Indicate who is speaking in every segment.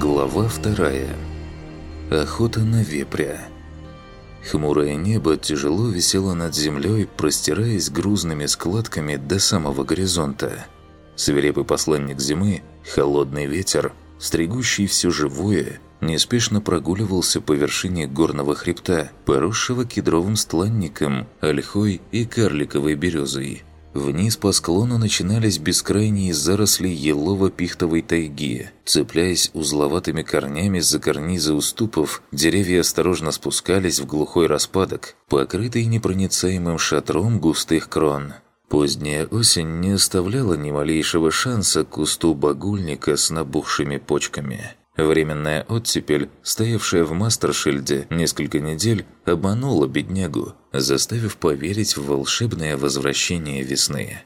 Speaker 1: Глава вторая. Охота на вепря. Хмурое небо тяжело висело над землей, простираясь грузными складками до самого горизонта. Свирепый посланник зимы, холодный ветер, стригущий все живое, неспешно прогуливался по вершине горного хребта, поросшего кедровым стланником, ольхой и карликовой березой – Вниз по склону начинались бескрайние заросли елово-пихтовой тайги. Цепляясь узловатыми корнями за карнизы уступов, деревья осторожно спускались в глухой распадок, покрытый непроницаемым шатром густых крон. Поздняя осень не оставляла ни малейшего шанса кусту багульника с набухшими почками. Временная оттепель, стоявшая в Мастершильде несколько недель, обманула беднягу, заставив поверить в волшебное возвращение весны.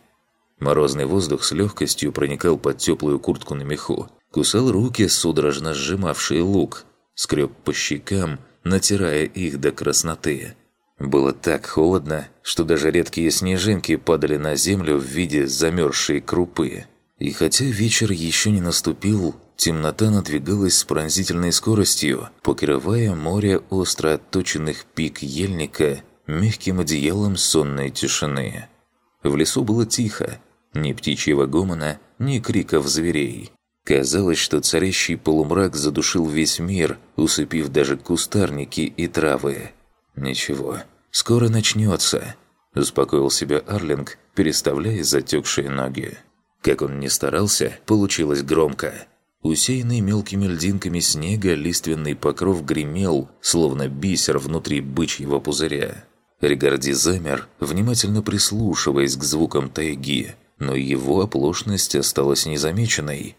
Speaker 1: Морозный воздух с легкостью проникал под теплую куртку на меху, кусал руки, судорожно сжимавшие лук, скреб по щекам, натирая их до красноты. Было так холодно, что даже редкие снежинки падали на землю в виде замерзшей крупы. И хотя вечер еще не наступил, Темнота надвигалась с пронзительной скоростью, покрывая море остро отточенных пик ельника мягким одеялом сонной тишины. В лесу было тихо, ни птичьего гомона, ни криков зверей. Казалось, что царящий полумрак задушил весь мир, усыпив даже кустарники и травы. «Ничего, скоро начнется», – успокоил себя Арлинг, переставляя затекшие ноги. Как он ни старался, получилось громко – Усеянный мелкими льдинками снега лиственный покров гремел, словно бисер внутри бычьего пузыря. Ригарди замер, внимательно прислушиваясь к звукам тайги, но его оплошность осталась незамеченной.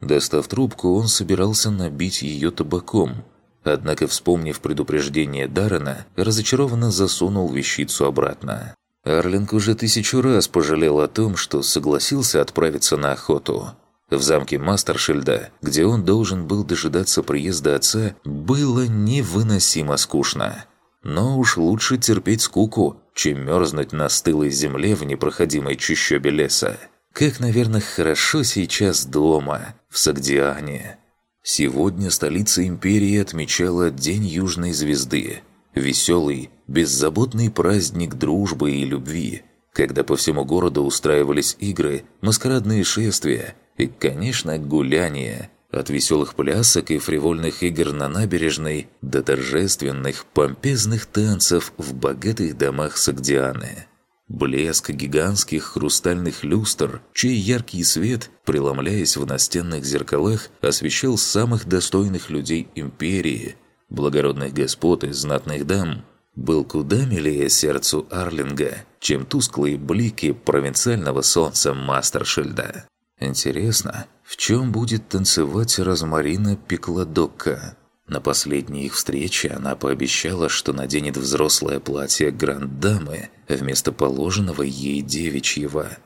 Speaker 1: Достав трубку, он собирался набить ее табаком, однако, вспомнив предупреждение Даррена, разочарованно засунул вещицу обратно. Арлинг уже тысячу раз пожалел о том, что согласился отправиться на охоту – в замке Мастершильда, где он должен был дожидаться приезда отца, было невыносимо скучно. Но уж лучше терпеть скуку, чем мерзнуть на стылой земле в непроходимой чащобе леса. Как, наверное, хорошо сейчас дома, в Сагдиане. Сегодня столица империи отмечала День Южной Звезды. Веселый, беззаботный праздник дружбы и любви, когда по всему городу устраивались игры, маскарадные шествия – и, конечно, гуляние. От веселых плясок и фривольных игр на набережной до торжественных, помпезных танцев в богатых домах Сагдианы. Блеск гигантских хрустальных люстр, чей яркий свет, преломляясь в настенных зеркалах, освещал самых достойных людей империи, благородных господ и знатных дам, был куда милее сердцу Арлинга, чем тусклые блики провинциального солнца Мастершильда. Интересно, в чем будет танцевать Розмарина Пикладокка? На последней их встрече она пообещала, что наденет взрослое платье гранд-дамы вместо положенного ей девичьего.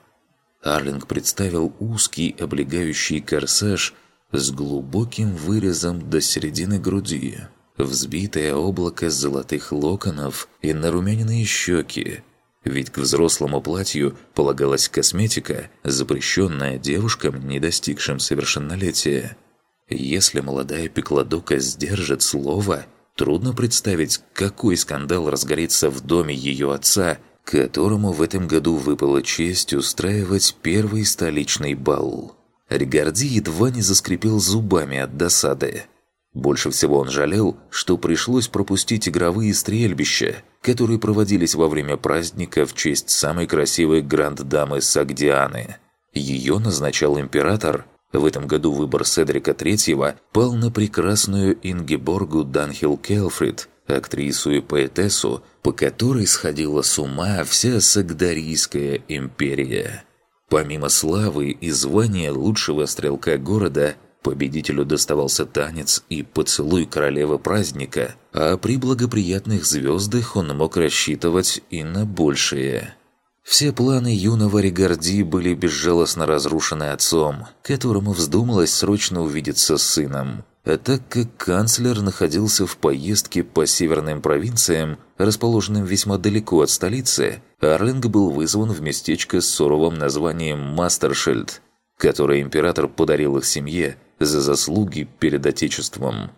Speaker 1: Арлинг представил узкий облегающий корсаж с глубоким вырезом до середины груди, взбитое облако золотых локонов и нарумяненные щеки, ведь к взрослому платью полагалась косметика, запрещенная девушкам, не достигшим совершеннолетия. Если молодая пекладока сдержит слово, трудно представить, какой скандал разгорится в доме ее отца, которому в этом году выпала честь устраивать первый столичный бал. Ригарди едва не заскрипел зубами от досады. Больше всего он жалел, что пришлось пропустить игровые стрельбища, которые проводились во время праздника в честь самой красивой гранд-дамы Сагдианы. Ее назначал император. В этом году выбор Седрика III пал на прекрасную Ингеборгу Данхил Келфрид, актрису и поэтессу, по которой сходила с ума вся Сагдарийская империя. Помимо славы и звания лучшего стрелка города – Победителю доставался танец и поцелуй королевы праздника, а при благоприятных звездах он мог рассчитывать и на большее. Все планы юного Ригарди были безжалостно разрушены отцом, которому вздумалось срочно увидеться с сыном. А так как канцлер находился в поездке по северным провинциям, расположенным весьма далеко от столицы, Арлинг был вызван в местечко с суровым названием Мастершильд, которое император подарил их семье за заслуги перед Отечеством.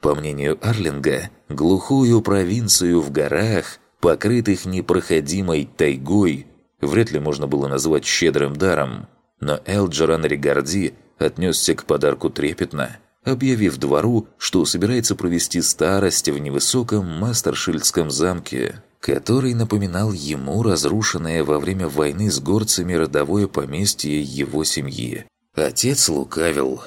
Speaker 1: По мнению Арлинга, глухую провинцию в горах, покрытых непроходимой тайгой, вряд ли можно было назвать щедрым даром, но Элджеран Ригарди отнесся к подарку трепетно, объявив двору, что собирается провести старость в невысоком Мастершильдском замке, который напоминал ему разрушенное во время войны с горцами родовое поместье его семьи. Отец лукавил.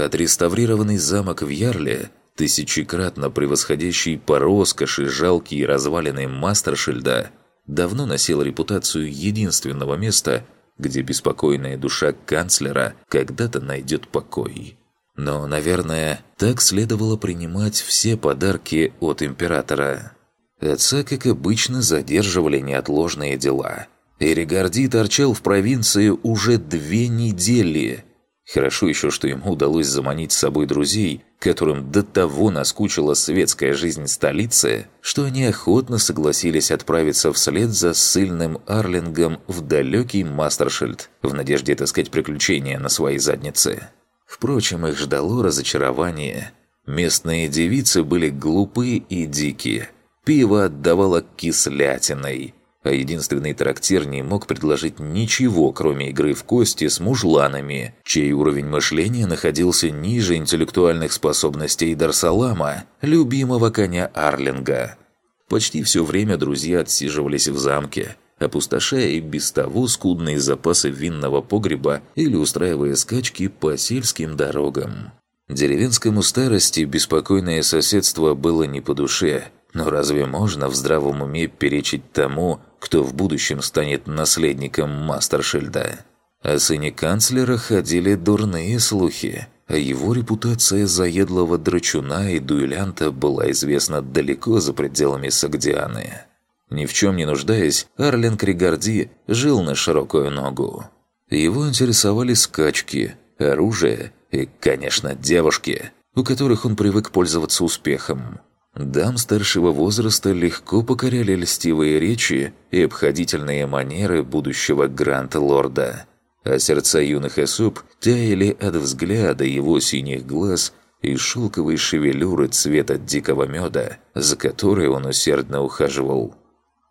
Speaker 1: Отреставрированный замок в Ярле, тысячекратно превосходящий по роскоши жалкие развалины Мастершильда, давно носил репутацию единственного места, где беспокойная душа канцлера когда-то найдет покой. Но, наверное, так следовало принимать все подарки от императора. Отца, как обычно, задерживали неотложные дела. Эригарди торчал в провинции уже две недели. Хорошо еще, что ему удалось заманить с собой друзей, которым до того наскучила светская жизнь столицы, что они охотно согласились отправиться вслед за сильным Арлингом в далекий Мастершильд, в надежде таскать приключения на своей заднице. Впрочем, их ждало разочарование. Местные девицы были глупые и дикие – Пиво отдавало кислятиной, а единственный трактир не мог предложить ничего, кроме игры в кости с мужланами, чей уровень мышления находился ниже интеллектуальных способностей Дарсалама, любимого коня Арлинга. Почти все время друзья отсиживались в замке, опустошая и без того скудные запасы винного погреба или устраивая скачки по сельским дорогам. Деревенскому старости беспокойное соседство было не по душе – но разве можно в здравом уме перечить тому, кто в будущем станет наследником Мастершильда? О сыне канцлера ходили дурные слухи, а его репутация заедлого драчуна и дуэлянта была известна далеко за пределами Сагдианы. Ни в чем не нуждаясь, Арлен Кригарди жил на широкую ногу. Его интересовали скачки, оружие и, конечно, девушки, у которых он привык пользоваться успехом. Дам старшего возраста легко покоряли льстивые речи и обходительные манеры будущего грант-лорда, а сердца юных особ таяли от взгляда его синих глаз и шелковой шевелюры цвета дикого меда, за которой он усердно ухаживал.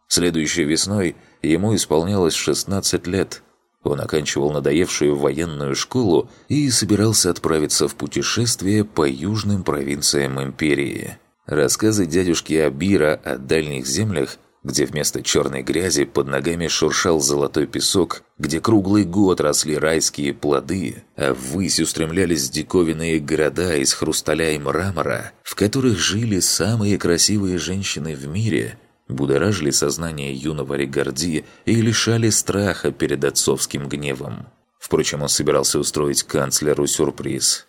Speaker 1: Следующей весной ему исполнялось 16 лет. Он оканчивал надоевшую военную школу и собирался отправиться в путешествие по южным провинциям империи – Рассказы дядюшки Абира о дальних землях, где вместо черной грязи под ногами шуршал золотой песок, где круглый год росли райские плоды, а ввысь устремлялись диковинные города из хрусталя и мрамора, в которых жили самые красивые женщины в мире, будоражили сознание юного Регарди и лишали страха перед отцовским гневом. Впрочем, он собирался устроить канцлеру сюрприз –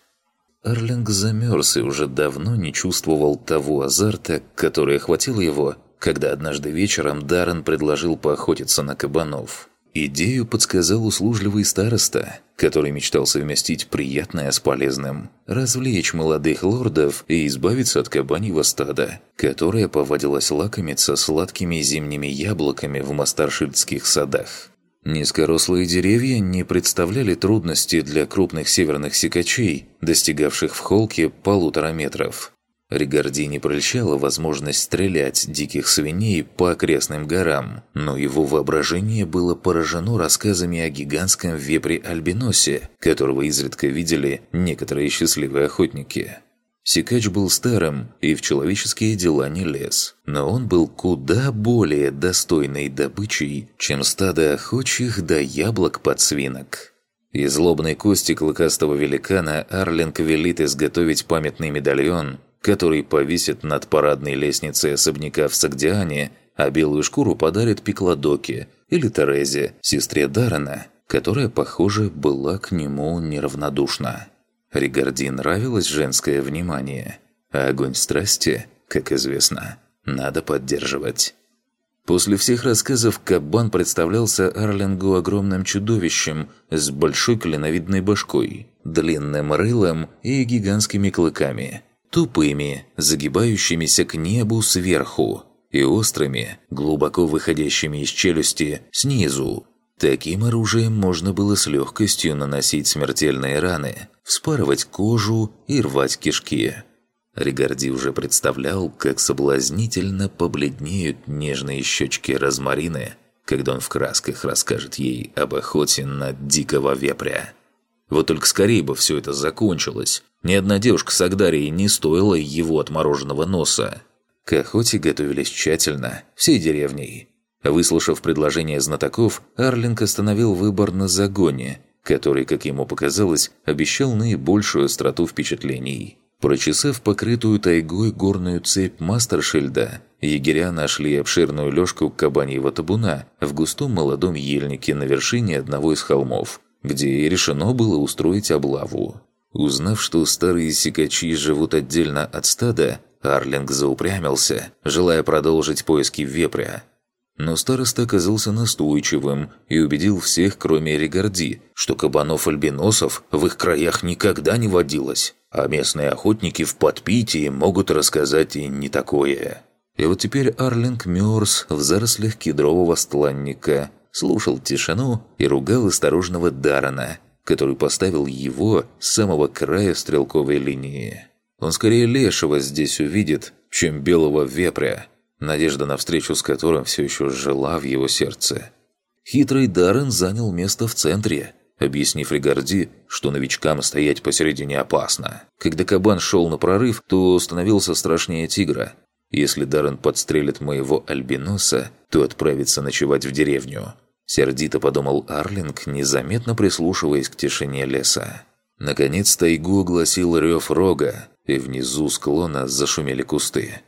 Speaker 1: Арлинг замерз и уже давно не чувствовал того азарта, который охватил его, когда однажды вечером Даррен предложил поохотиться на кабанов. Идею подсказал услужливый староста, который мечтал совместить приятное с полезным, развлечь молодых лордов и избавиться от кабаньего стада, которое повадилось лакомиться сладкими зимними яблоками в мастаршильдских садах. Низкорослые деревья не представляли трудности для крупных северных сикачей, достигавших в холке полутора метров. Ригарди не прельщала возможность стрелять диких свиней по окрестным горам, но его воображение было поражено рассказами о гигантском вепре-альбиносе, которого изредка видели некоторые счастливые охотники. Сикач был старым и в человеческие дела не лез, но он был куда более достойной добычей, чем стадо охочих до яблок под свинок. Из лобной кости клыкастого великана Арлинг велит изготовить памятный медальон, который повесит над парадной лестницей особняка в Сагдиане, а белую шкуру подарит Пикладоке или Терезе, сестре Даррена, которая, похоже, была к нему неравнодушна. Ригарди нравилось женское внимание, а огонь страсти, как известно, надо поддерживать. После всех рассказов Кабан представлялся Арлингу огромным чудовищем с большой клиновидной башкой, длинным рылом и гигантскими клыками, тупыми, загибающимися к небу сверху и острыми, глубоко выходящими из челюсти снизу, Таким оружием можно было с легкостью наносить смертельные раны, вспарывать кожу и рвать кишки. Ригарди уже представлял, как соблазнительно побледнеют нежные щечки розмарины, когда он в красках расскажет ей об охоте на дикого вепря. Вот только скорее бы все это закончилось. Ни одна девушка с Агдарией не стоила его отмороженного носа. К охоте готовились тщательно, всей деревней. Выслушав предложение знатоков, Арлинг остановил выбор на загоне, который, как ему показалось, обещал наибольшую остроту впечатлений. Прочесав покрытую тайгой горную цепь Мастершильда, егеря нашли обширную лёжку кабаньего табуна в густом молодом ельнике на вершине одного из холмов, где и решено было устроить облаву. Узнав, что старые сикачи живут отдельно от стада, Арлинг заупрямился, желая продолжить поиски вепря. Но староста оказался настойчивым и убедил всех, кроме Регарди, что кабанов-альбиносов в их краях никогда не водилось, а местные охотники в подпитии могут рассказать и не такое. И вот теперь Арлинг мерз в зарослях кедрового стланника, слушал тишину и ругал осторожного Дарана, который поставил его с самого края стрелковой линии. Он скорее лешего здесь увидит, чем белого вепря, надежда на встречу с которым все еще жила в его сердце. Хитрый Даррен занял место в центре, объяснив Ригарди, что новичкам стоять посередине опасно. Когда кабан шел на прорыв, то становился страшнее тигра. Если Даррен подстрелит моего альбиноса, то отправится ночевать в деревню. Сердито подумал Арлинг, незаметно прислушиваясь к тишине леса. Наконец тайгу огласил рев рога, и внизу склона зашумели кусты.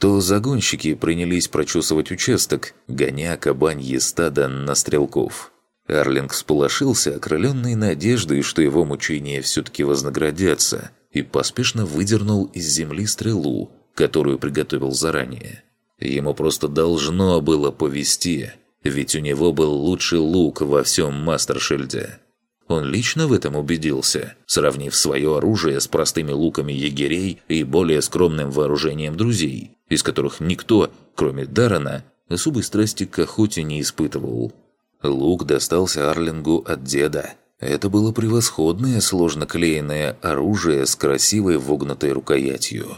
Speaker 1: То загонщики принялись прочесывать участок, гоня кабанье стадо на стрелков. Арлинг сполошился, окрыленный надеждой, что его мучения все-таки вознаградятся, и поспешно выдернул из земли стрелу, которую приготовил заранее. Ему просто должно было повести, ведь у него был лучший лук во всем Мастершильде. Он лично в этом убедился, сравнив свое оружие с простыми луками егерей и более скромным вооружением друзей, из которых никто, кроме Дарана, особой страсти к охоте не испытывал. Лук достался Арлингу от деда. Это было превосходное сложно клеенное оружие с красивой вогнутой рукоятью.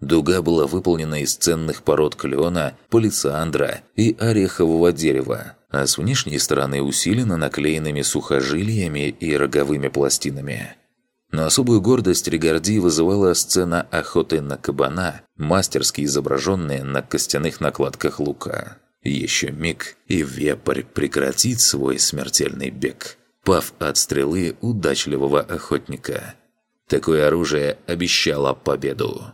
Speaker 1: Дуга была выполнена из ценных пород клена, палисандра и орехового дерева, а с внешней стороны усилена наклеенными сухожилиями и роговыми пластинами. Но особую гордость Регарди вызывала сцена охоты на кабана, мастерски изображенная на костяных накладках лука. Еще миг, и вепрь прекратит свой смертельный бег, пав от стрелы удачливого охотника. Такое оружие обещало победу.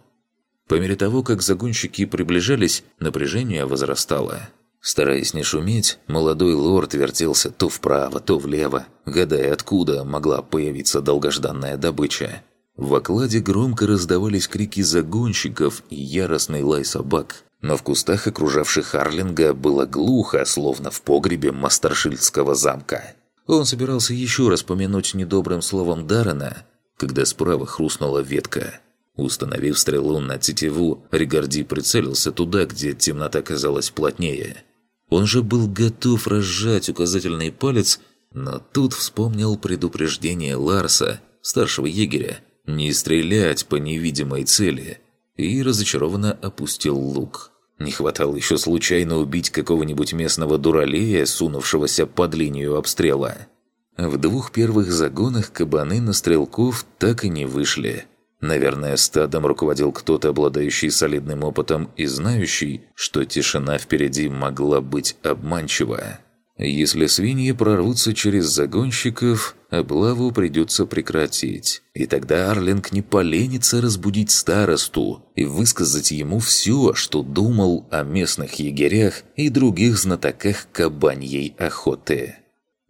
Speaker 1: По мере того, как загонщики приближались, напряжение возрастало. Стараясь не шуметь, молодой лорд вертелся то вправо, то влево, гадая, откуда могла появиться долгожданная добыча. В окладе громко раздавались крики загонщиков и яростный лай собак, но в кустах, окружавших Харлинга, было глухо, словно в погребе Мастершильдского замка. Он собирался еще раз помянуть недобрым словом Даррена, когда справа хрустнула ветка. Установив стрелу на тетиву, Ригарди прицелился туда, где темнота казалась плотнее – он же был готов разжать указательный палец, но тут вспомнил предупреждение Ларса, старшего егеря, не стрелять по невидимой цели, и разочарованно опустил лук. Не хватало еще случайно убить какого-нибудь местного дуралея, сунувшегося под линию обстрела. В двух первых загонах кабаны на стрелков так и не вышли – Наверное, стадом руководил кто-то, обладающий солидным опытом и знающий, что тишина впереди могла быть обманчива. Если свиньи прорвутся через загонщиков, облаву придется прекратить. И тогда Арлинг не поленится разбудить старосту и высказать ему все, что думал о местных егерях и других знатоках кабаньей охоты.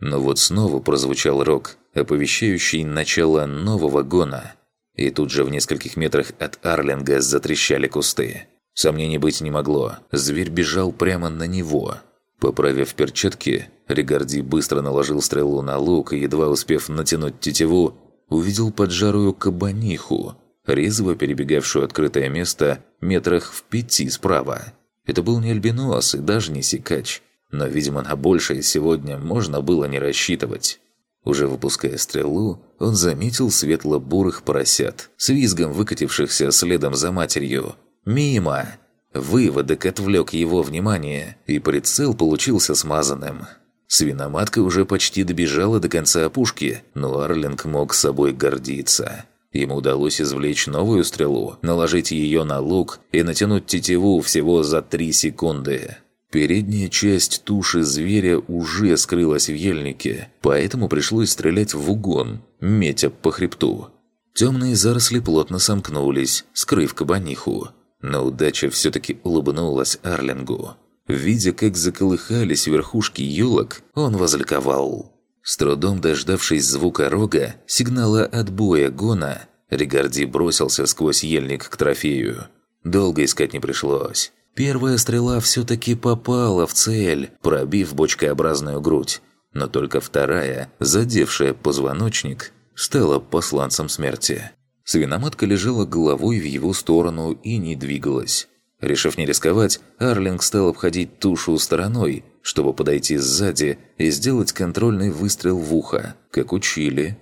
Speaker 1: Но вот снова прозвучал рог, оповещающий начало нового гона – и тут же в нескольких метрах от Арлинга затрещали кусты. Сомнений быть не могло. Зверь бежал прямо на него. Поправив перчатки, Ригарди быстро наложил стрелу на лук и, едва успев натянуть тетиву, увидел поджарую кабаниху, резво перебегавшую открытое место метрах в пяти справа. Это был не альбинос и даже не сикач. Но, видимо, на большее сегодня можно было не рассчитывать. Уже выпуская стрелу, он заметил светло-бурых поросят, с визгом выкатившихся следом за матерью. «Мимо!» Выводок отвлек его внимание, и прицел получился смазанным. Свиноматка уже почти добежала до конца опушки, но Арлинг мог собой гордиться. Ему удалось извлечь новую стрелу, наложить ее на лук и натянуть тетиву всего за три секунды. Передняя часть туши зверя уже скрылась в ельнике, поэтому пришлось стрелять в угон, метя по хребту. Темные заросли плотно сомкнулись, скрыв кабаниху. Но удача все-таки улыбнулась Арлингу. Видя, как заколыхались верхушки елок, он возликовал. С трудом дождавшись звука рога, сигнала отбоя гона, Ригарди бросился сквозь ельник к трофею. Долго искать не пришлось. Первая стрела все-таки попала в цель, пробив бочкообразную грудь. Но только вторая, задевшая позвоночник, стала посланцем смерти. Свиноматка лежала головой в его сторону и не двигалась. Решив не рисковать, Арлинг стал обходить тушу стороной, чтобы подойти сзади и сделать контрольный выстрел в ухо, как учили.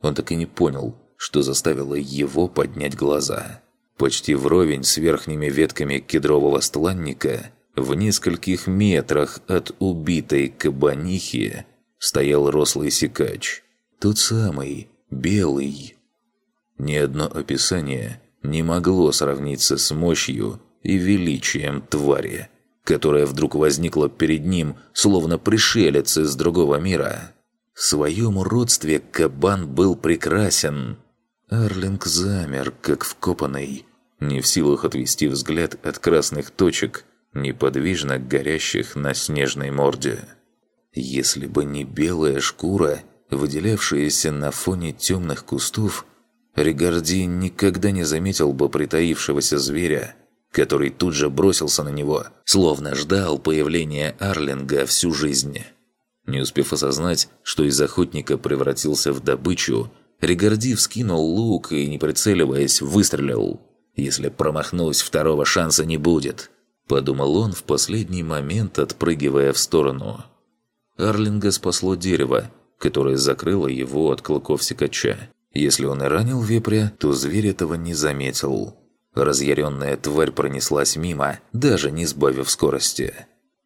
Speaker 1: Он так и не понял, что заставило его поднять глаза. Почти вровень с верхними ветками кедрового стланника, в нескольких метрах от убитой кабанихи, стоял рослый сикач. Тот самый, белый, ни одно описание не могло сравниться с мощью и величием твари, которая вдруг возникла перед ним, словно пришелец из другого мира. В своем уродстве кабан был прекрасен. Арлинг замер, как вкопанный, не в силах отвести взгляд от красных точек, неподвижно горящих на снежной морде. Если бы не белая шкура, выделявшаяся на фоне темных кустов, Ригарди никогда не заметил бы притаившегося зверя, который тут же бросился на него, словно ждал появления Арлинга всю жизнь. Не успев осознать, что из охотника превратился в добычу, Ригарди вскинул лук и, не прицеливаясь, выстрелил. «Если промахнусь, второго шанса не будет», – подумал он в последний момент, отпрыгивая в сторону. Арлинга спасло дерево, которое закрыло его от клыков сикача. Если он и ранил вепря, то зверь этого не заметил. Разъяренная тварь пронеслась мимо, даже не сбавив скорости.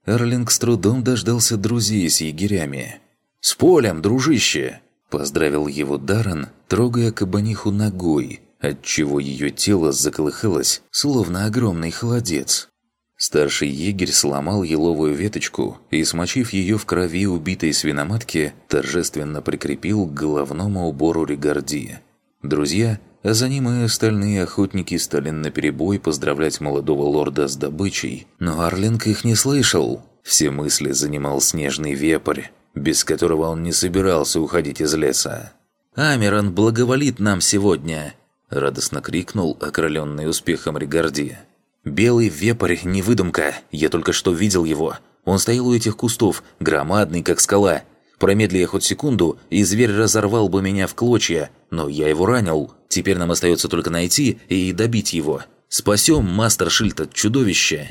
Speaker 1: Эрлинг с трудом дождался друзей с егерями. «С полем, дружище!» – поздравил его Даррен, трогая кабаниху ногой, отчего ее тело заколыхалось, словно огромный холодец. Старший егерь сломал еловую веточку и, смочив ее в крови убитой свиноматки, торжественно прикрепил к головному убору Ригарди. Друзья, а за ним и остальные охотники стали наперебой поздравлять молодого лорда с добычей, но Арлинг их не слышал. Все мысли занимал снежный вепрь, без которого он не собирался уходить из леса. «Амерон благоволит нам сегодня!» – радостно крикнул окроленный успехом Ригарди. Белый вепрь – не выдумка, я только что видел его. Он стоял у этих кустов, громадный, как скала. Промедли я хоть секунду, и зверь разорвал бы меня в клочья, но я его ранил. Теперь нам остается только найти и добить его. Спасем мастер Шильд от чудовища!»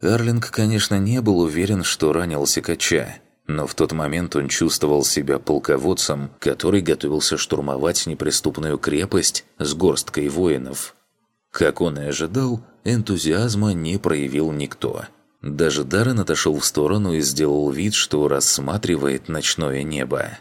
Speaker 1: Арлинг, конечно, не был уверен, что ранил Сикача, но в тот момент он чувствовал себя полководцем, который готовился штурмовать неприступную крепость с горсткой воинов. Как он и ожидал, энтузиазма не проявил никто. Даже Даррен отошел в сторону и сделал вид, что рассматривает ночное небо.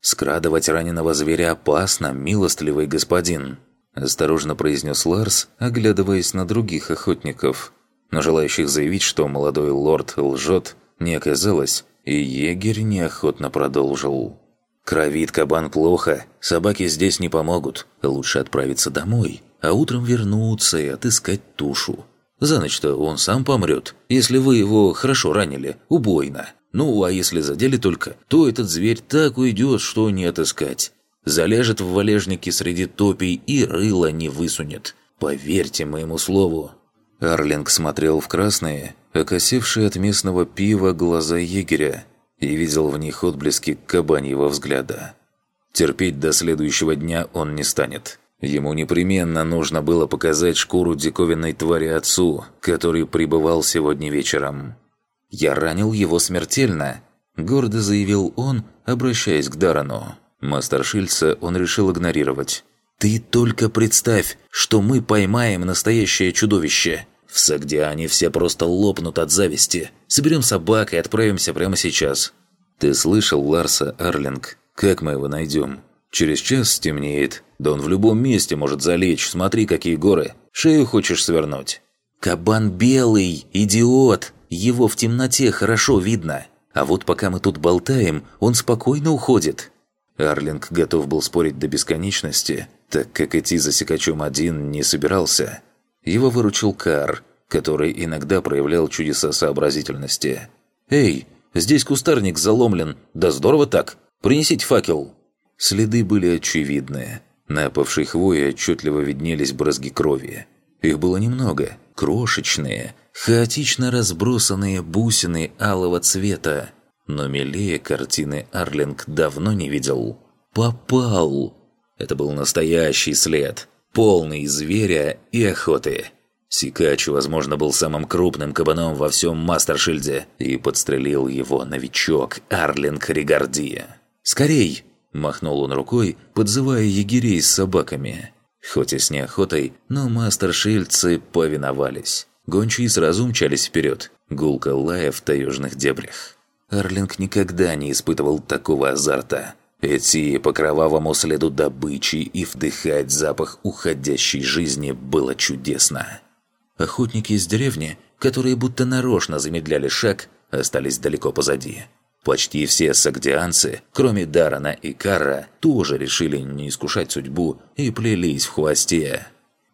Speaker 1: «Скрадывать раненого зверя опасно, милостливый господин», – осторожно произнес Ларс, оглядываясь на других охотников. Но желающих заявить, что молодой лорд лжет, не оказалось, и егерь неохотно продолжил. «Кровит кабан плохо, собаки здесь не помогут, лучше отправиться домой а утром вернуться и отыскать тушу. За ночь-то он сам помрет, если вы его хорошо ранили, убойно. Ну, а если задели только, то этот зверь так уйдет, что не отыскать. Залежет в валежнике среди топий и рыло не высунет. Поверьте моему слову». Арлинг смотрел в красные, окосевшие от местного пива глаза егеря, и видел в них отблески кабаньего взгляда. Терпеть до следующего дня он не станет. Ему непременно нужно было показать шкуру диковинной твари отцу, который прибывал сегодня вечером. Я ранил его смертельно», – гордо заявил он, обращаясь к Дарану. Мастер Шильца он решил игнорировать. «Ты только представь, что мы поймаем настоящее чудовище. В Сагдиане все просто лопнут от зависти. Соберем собак и отправимся прямо сейчас». «Ты слышал Ларса Арлинг? Как мы его найдем?» «Через час стемнеет. Да он в любом месте может залечь. Смотри, какие горы. Шею хочешь свернуть?» «Кабан белый, идиот! Его в темноте хорошо видно. А вот пока мы тут болтаем, он спокойно уходит». Арлинг готов был спорить до бесконечности, так как идти за секачом один не собирался. Его выручил Кар, который иногда проявлял чудеса сообразительности. «Эй, здесь кустарник заломлен, да здорово так! Принесите факел!» Следы были очевидны. На опавшей хвое отчетливо виднелись брызги крови. Их было немного, крошечные, хаотично разбросанные бусины алого цвета. Но милее картины Арлинг давно не видел. «Попал!» Это был настоящий след, полный зверя и охоты. Сикач, возможно, был самым крупным кабаном во всем Мастершильде и подстрелил его новичок Арлинг Ригардия. «Скорей!» – махнул он рукой, подзывая егерей с собаками. Хоть и с неохотой, но мастершильцы повиновались. Гончие сразу умчались вперед, гулко лая в таежных дебрях. Арлинг никогда не испытывал такого азарта. Идти по кровавому следу добычи и вдыхать запах уходящей жизни было чудесно. Охотники из деревни, которые будто нарочно замедляли шаг, остались далеко позади. Почти все сагдианцы, кроме Дарана и Карра, тоже решили не искушать судьбу и плелись в хвосте.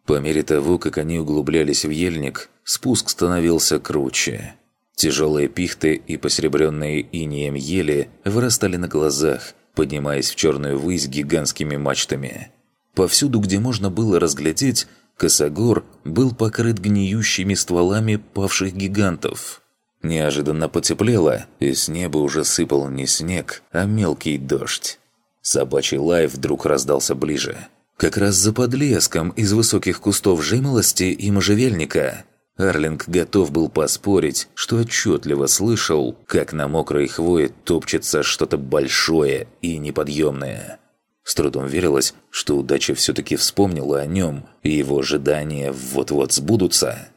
Speaker 1: По мере того, как они углублялись в ельник, спуск становился круче. Тяжелые пихты и посеребренные инеем ели вырастали на глазах, поднимаясь в черную высь гигантскими мачтами. Повсюду, где можно было разглядеть, косогор был покрыт гниющими стволами павших гигантов – Неожиданно потеплело, и с неба уже сыпал не снег, а мелкий дождь. Собачий лай вдруг раздался ближе. Как раз за подлеском из высоких кустов жимолости и можжевельника. Арлинг готов был поспорить, что отчетливо слышал, как на мокрой хвое топчется что-то большое и неподъемное. С трудом верилось, что удача все-таки вспомнила о нем, и его ожидания вот-вот сбудутся.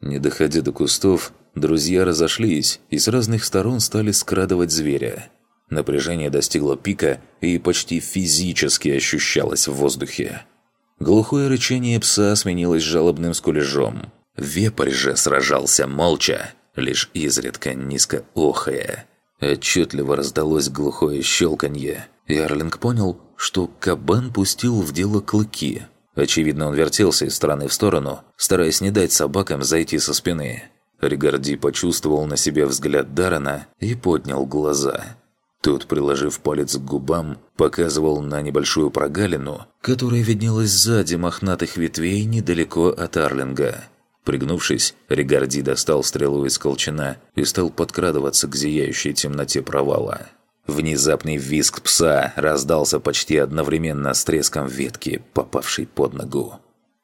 Speaker 1: Не доходя до кустов, Друзья разошлись и с разных сторон стали скрадывать зверя. Напряжение достигло пика и почти физически ощущалось в воздухе. Глухое рычание пса сменилось жалобным скулежом. Вепрь же сражался молча, лишь изредка низко охая. Отчетливо раздалось глухое щелканье, и Арлинг понял, что кабан пустил в дело клыки. Очевидно, он вертелся из стороны в сторону, стараясь не дать собакам зайти со спины. Ригарди почувствовал на себе взгляд Дарана и поднял глаза. Тот, приложив палец к губам, показывал на небольшую прогалину, которая виднелась сзади мохнатых ветвей недалеко от Арлинга. Пригнувшись, Ригарди достал стрелу из колчана и стал подкрадываться к зияющей темноте провала. Внезапный визг пса раздался почти одновременно с треском ветки, попавшей под ногу.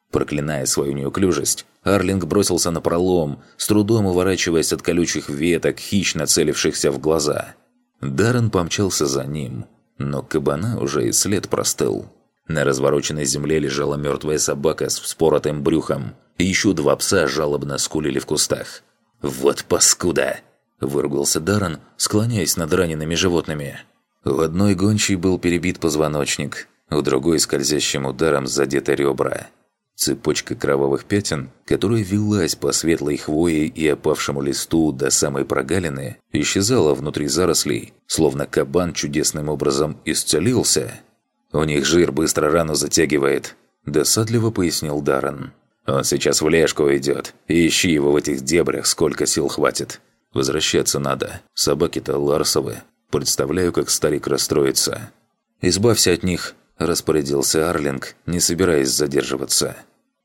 Speaker 1: Проклиная свою неуклюжесть, Арлинг бросился на пролом, с трудом уворачиваясь от колючих веток, хищно целившихся в глаза. Даррен помчался за ним, но кабана уже и след простыл. На развороченной земле лежала мертвая собака с вспоротым брюхом, и еще два пса жалобно скулили в кустах. «Вот паскуда!» – выругался Даррен, склоняясь над ранеными животными. У одной гончей был перебит позвоночник, у другой скользящим ударом задеты ребра – Цепочка кровавых пятен, которая велась по светлой хвое и опавшему листу до самой прогалины, исчезала внутри зарослей, словно кабан чудесным образом исцелился. «У них жир быстро рану затягивает», – досадливо пояснил Даррен. «Он сейчас в лешку идет. Ищи его в этих дебрях, сколько сил хватит. Возвращаться надо. Собаки-то Ларсовы. Представляю, как старик расстроится». «Избавься от них», – распорядился Арлинг, не собираясь задерживаться.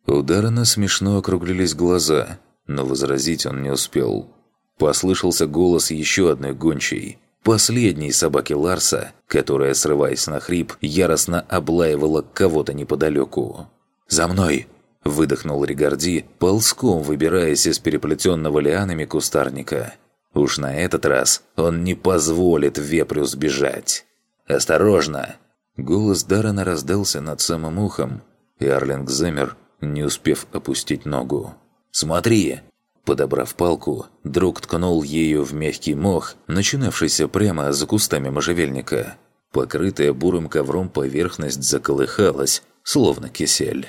Speaker 1: У Даррена смешно округлились глаза, но возразить он не успел. Послышался голос еще одной гончей, последней собаки Ларса, которая, срываясь на хрип, яростно облаивала кого-то неподалеку. «За мной!» – выдохнул Ригарди, ползком выбираясь из переплетенного лианами кустарника. Уж на этот раз он не позволит вепрю сбежать. «Осторожно!» Голос Даррена раздался над самым ухом, и Арлинг замер, не успев опустить ногу. «Смотри!» Подобрав палку, друг ткнул ею в мягкий мох, начинавшийся прямо за кустами можжевельника. Покрытая бурым ковром поверхность заколыхалась, словно кисель.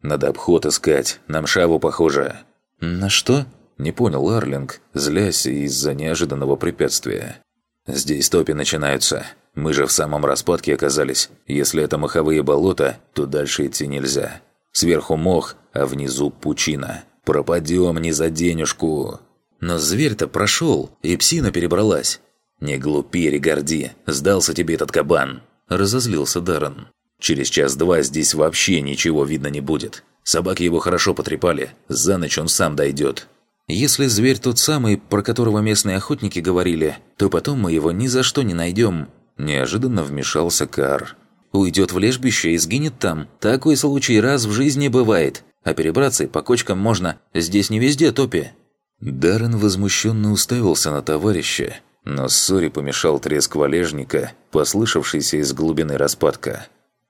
Speaker 1: «Надо обход искать, нам шаву похоже». «На что?» – не понял Арлинг, злясь из-за неожиданного препятствия. «Здесь топи начинаются. Мы же в самом распадке оказались. Если это маховые болота, то дальше идти нельзя. Сверху мох, а внизу пучина. Пропадем не за денежку». «Но зверь-то прошел, и псина перебралась». «Не глупи, Регарди, сдался тебе этот кабан!» – разозлился Даррен. Через час-два здесь вообще ничего видно не будет. Собаки его хорошо потрепали, за ночь он сам дойдет. Если зверь тот самый, про которого местные охотники говорили, то потом мы его ни за что не найдем. Неожиданно вмешался Кар. Уйдет в лежбище и сгинет там. Такой случай раз в жизни бывает. А перебраться и по кочкам можно. Здесь не везде топи. Даррен возмущенно уставился на товарища, но ссоре помешал треск валежника, послышавшийся из глубины распадка.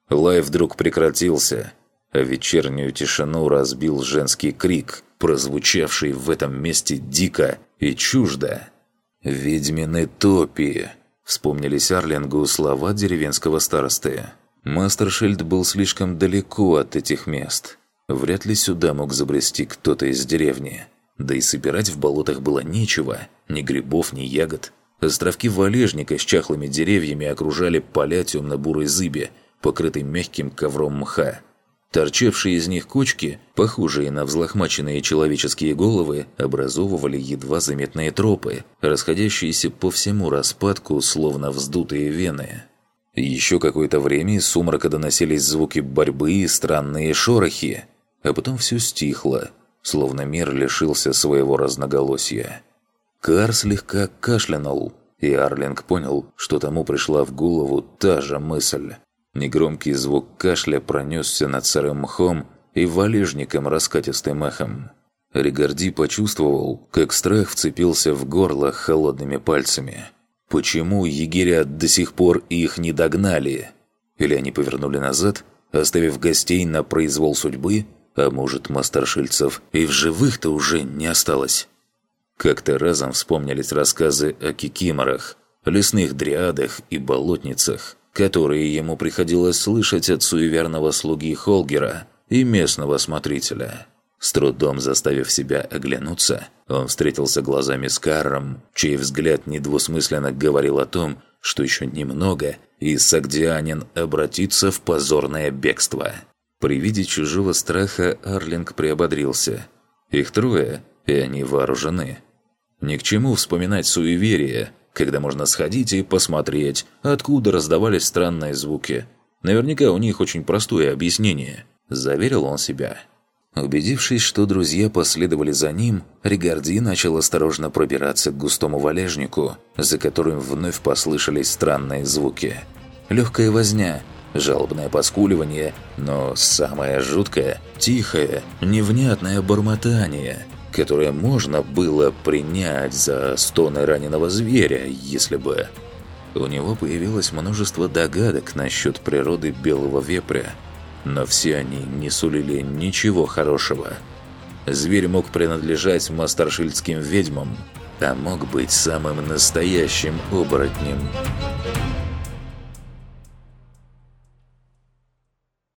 Speaker 1: Лай вдруг прекратился, а вечернюю тишину разбил женский крик, прозвучавший в этом месте дико и чуждо. «Ведьмины топи!» – вспомнились Арлингу слова деревенского старосты. Мастершильд был слишком далеко от этих мест. Вряд ли сюда мог забрести кто-то из деревни. Да и собирать в болотах было нечего, ни грибов, ни ягод. Островки валежника с чахлыми деревьями окружали поля темно-бурой зыби – покрытый мягким ковром мха. Торчавшие из них кучки, похожие на взлохмаченные человеческие головы, образовывали едва заметные тропы, расходящиеся по всему распадку, словно вздутые вены. Еще какое-то время из сумрака доносились звуки борьбы и странные шорохи, а потом все стихло, словно мир лишился своего разноголосия. Кар слегка кашлянул, и Арлинг понял, что тому пришла в голову та же мысль. Негромкий звук кашля пронесся над сырым мхом и валежником раскатистым эхом. Ригарди почувствовал, как страх вцепился в горло холодными пальцами. Почему егеря до сих пор их не догнали? Или они повернули назад, оставив гостей на произвол судьбы? А может, мастершильцев и в живых-то уже не осталось? Как-то разом вспомнились рассказы о кикиморах, лесных дриадах и болотницах – которые ему приходилось слышать от суеверного слуги Холгера и местного смотрителя. С трудом заставив себя оглянуться, он встретился глазами с Карром, чей взгляд недвусмысленно говорил о том, что еще немного, и Сагдианин обратится в позорное бегство. При виде чужого страха Арлинг приободрился. Их трое, и они вооружены. Ни к чему вспоминать суеверие, когда можно сходить и посмотреть, откуда раздавались странные звуки. Наверняка у них очень простое объяснение. Заверил он себя. Убедившись, что друзья последовали за ним, Ригарди начал осторожно пробираться к густому валежнику, за которым вновь послышались странные звуки. Легкая возня, жалобное поскуливание, но самое жуткое – тихое, невнятное бормотание – которое можно было принять за стоны раненого зверя, если бы... У него появилось множество догадок насчет природы белого вепря, но все они не сулили ничего хорошего. Зверь мог принадлежать мастершильдским ведьмам, а мог быть самым настоящим оборотнем.